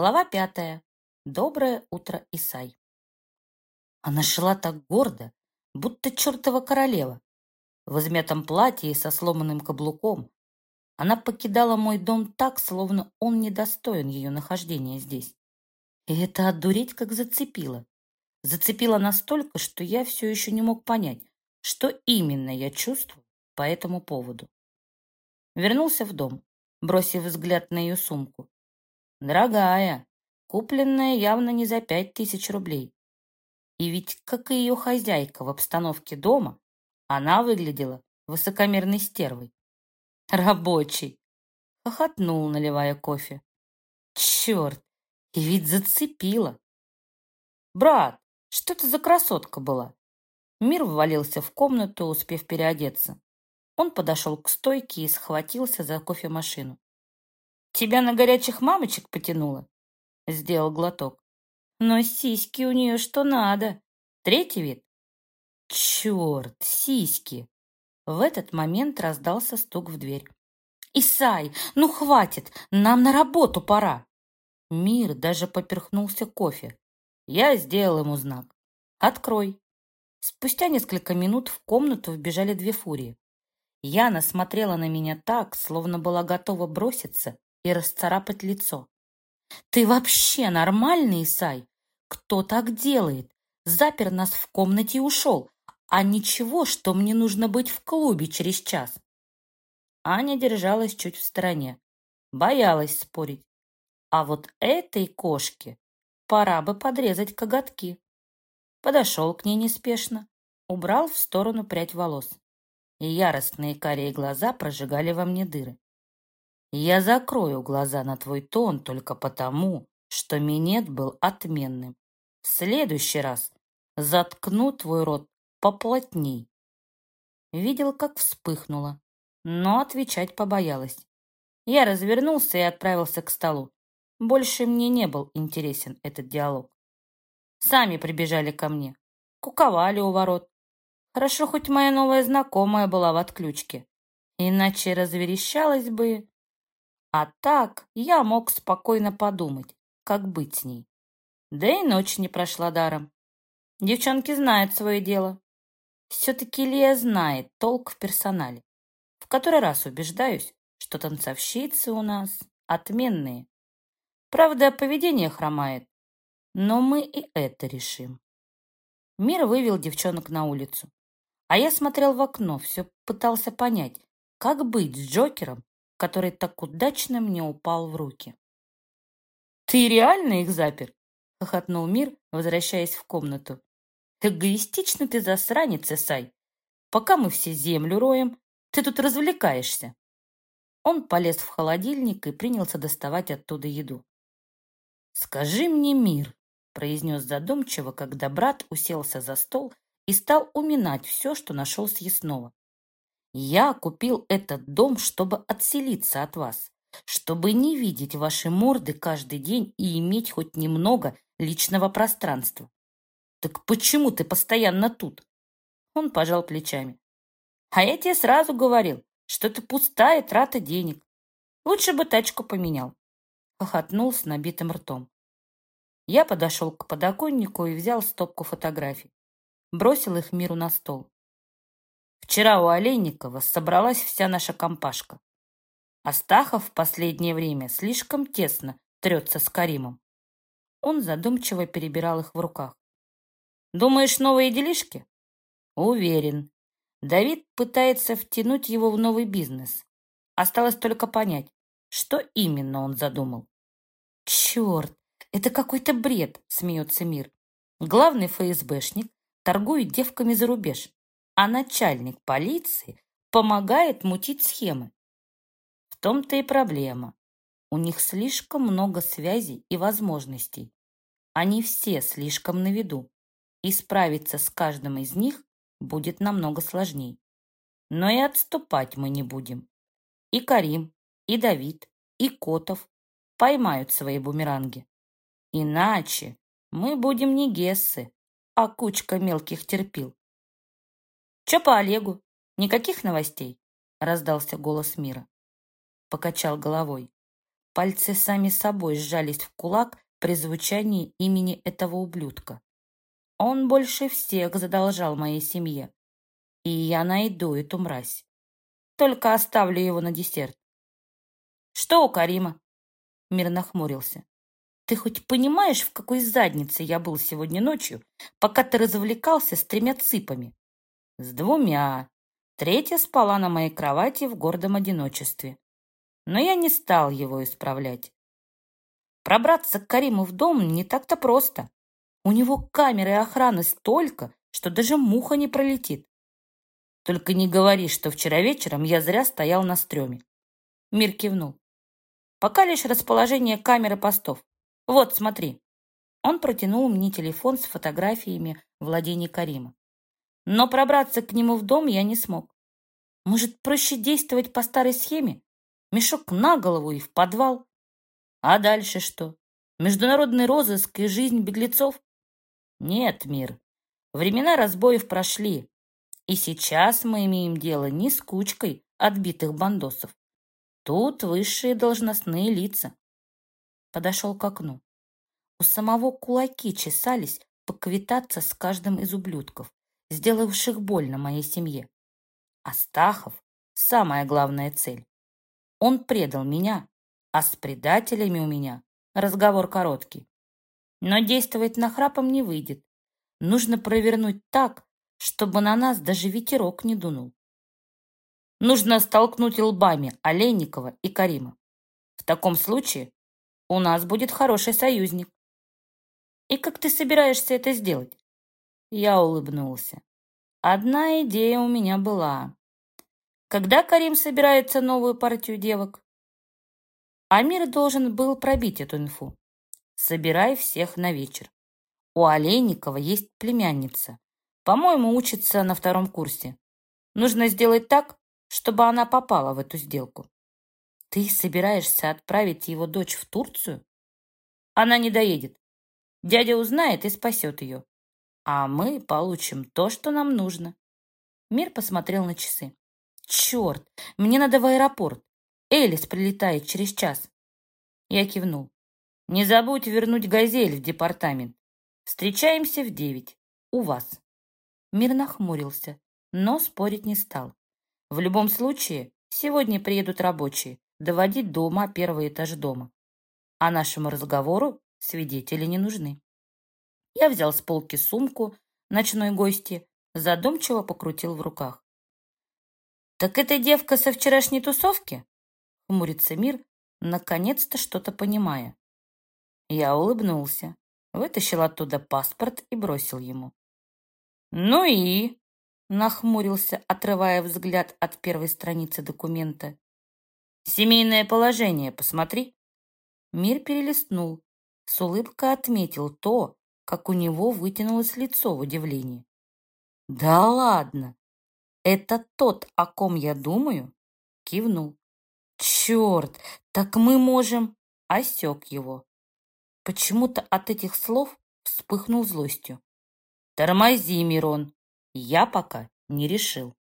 Глава пятая. Доброе утро, Исай. Она шла так гордо, будто чертова королева. В измятом платье и со сломанным каблуком. Она покидала мой дом так, словно он недостоин ее нахождения здесь. И это одуреть как зацепило. Зацепило настолько, что я все еще не мог понять, что именно я чувствую по этому поводу. Вернулся в дом, бросив взгляд на ее сумку. Дорогая, купленная явно не за пять тысяч рублей. И ведь, как и ее хозяйка в обстановке дома, она выглядела высокомерной стервой. Рабочий. Хохотнул, наливая кофе. Черт, и ведь зацепила. Брат, что это за красотка была? Мир ввалился в комнату, успев переодеться. Он подошел к стойке и схватился за кофемашину. «Тебя на горячих мамочек потянуло?» Сделал глоток. Но сиськи у нее что надо. Третий вид. Черт, сиськи. В этот момент раздался стук в дверь. «Исай, ну хватит, нам на работу пора!» Мир даже поперхнулся кофе. Я сделал ему знак. «Открой!» Спустя несколько минут в комнату вбежали две фурии. Яна смотрела на меня так, словно была готова броситься и расцарапать лицо. «Ты вообще нормальный, Исай? Кто так делает? Запер нас в комнате и ушел. А ничего, что мне нужно быть в клубе через час. Аня держалась чуть в стороне. Боялась спорить. А вот этой кошке пора бы подрезать коготки. Подошел к ней неспешно, убрал в сторону прядь волос. И яростные карие глаза прожигали во мне дыры. Я закрою глаза на твой тон только потому, что минет был отменным. В следующий раз заткну твой рот поплотней. Видел, как вспыхнула, но отвечать побоялась. Я развернулся и отправился к столу. Больше мне не был интересен этот диалог. Сами прибежали ко мне, куковали у ворот. Хорошо, хоть моя новая знакомая была в отключке. Иначе разверещалась бы. А так я мог спокойно подумать, как быть с ней. Да и ночь не прошла даром. Девчонки знают свое дело. Все-таки Лия знает толк в персонале. В который раз убеждаюсь, что танцовщицы у нас отменные. Правда, поведение хромает, но мы и это решим. Мир вывел девчонок на улицу. А я смотрел в окно, все пытался понять, как быть с Джокером, который так удачно мне упал в руки. «Ты реально их запер?» — хохотнул Мир, возвращаясь в комнату. «Эгоистично ты засранец, Исай. Пока мы все землю роем, ты тут развлекаешься». Он полез в холодильник и принялся доставать оттуда еду. «Скажи мне, Мир», — произнес задумчиво, когда брат уселся за стол и стал уминать все, что нашел съестного. «Я купил этот дом, чтобы отселиться от вас, чтобы не видеть ваши морды каждый день и иметь хоть немного личного пространства. Так почему ты постоянно тут? Он пожал плечами. А я тебе сразу говорил, что это пустая трата денег. Лучше бы тачку поменял. Хохотнул с набитым ртом. Я подошел к подоконнику и взял стопку фотографий. Бросил их миру на стол. Вчера у Олейникова собралась вся наша компашка. Астахов в последнее время слишком тесно трется с Каримом. Он задумчиво перебирал их в руках. «Думаешь, новые делишки?» «Уверен. Давид пытается втянуть его в новый бизнес. Осталось только понять, что именно он задумал». «Черт, это какой-то бред!» — смеется Мир. «Главный ФСБшник торгует девками за рубеж, а начальник полиции помогает мутить схемы. В том-то и проблема. У них слишком много связей и возможностей. Они все слишком на виду, и справиться с каждым из них будет намного сложнее. Но и отступать мы не будем. И Карим, и Давид, и Котов поймают свои бумеранги. Иначе мы будем не Гессы, а кучка мелких терпил. «Че по Олегу? Никаких новостей?» — раздался голос мира. Покачал головой. Пальцы сами собой сжались в кулак при звучании имени этого ублюдка. Он больше всех задолжал моей семье. И я найду эту мразь. Только оставлю его на десерт. Что у Карима? Мир нахмурился. Ты хоть понимаешь, в какой заднице я был сегодня ночью, пока ты развлекался с тремя цыпами? С двумя. Третья спала на моей кровати в гордом одиночестве. Но я не стал его исправлять. Пробраться к Кариму в дом не так-то просто. У него камеры охраны столько, что даже муха не пролетит. Только не говори, что вчера вечером я зря стоял на стреме. Мир кивнул. Пока лишь расположение камеры постов. Вот, смотри. Он протянул мне телефон с фотографиями владений Карима. Но пробраться к нему в дом я не смог. Может, проще действовать по старой схеме? Мешок на голову и в подвал? А дальше что? Международный розыск и жизнь беглецов? Нет, мир. Времена разбоев прошли. И сейчас мы имеем дело не с кучкой отбитых бандосов. Тут высшие должностные лица. Подошел к окну. У самого кулаки чесались поквитаться с каждым из ублюдков, сделавших больно моей семье. Астахов – самая главная цель. Он предал меня, а с предателями у меня разговор короткий. Но действовать нахрапом не выйдет. Нужно провернуть так, чтобы на нас даже ветерок не дунул. Нужно столкнуть лбами Олейникова и Карима. В таком случае у нас будет хороший союзник. И как ты собираешься это сделать? Я улыбнулся. Одна идея у меня была. Когда Карим собирается новую партию девок? Амир должен был пробить эту инфу. Собирай всех на вечер. У Олейникова есть племянница. По-моему, учится на втором курсе. Нужно сделать так, чтобы она попала в эту сделку. Ты собираешься отправить его дочь в Турцию? Она не доедет. Дядя узнает и спасет ее. А мы получим то, что нам нужно. Мир посмотрел на часы. Черт, мне надо в аэропорт. Элис прилетает через час. Я кивнул. Не забудь вернуть «Газель» в департамент. Встречаемся в девять. У вас. Мир нахмурился, но спорить не стал. В любом случае, сегодня приедут рабочие, доводить до ума первый этаж дома. А нашему разговору свидетели не нужны. Я взял с полки сумку ночной гости, задумчиво покрутил в руках. «Так это девка со вчерашней тусовки?» Хмурится мир, наконец-то что-то понимая. Я улыбнулся, вытащил оттуда паспорт и бросил ему. «Ну и?» — нахмурился, отрывая взгляд от первой страницы документа. «Семейное положение, посмотри». Мир перелистнул, с улыбкой отметил то, как у него вытянулось лицо в удивлении. «Да ладно! Это тот, о ком я думаю?» Кивнул. «Черт! Так мы можем...» Осек его. Почему-то от этих слов вспыхнул злостью. «Тормози, Мирон, я пока не решил».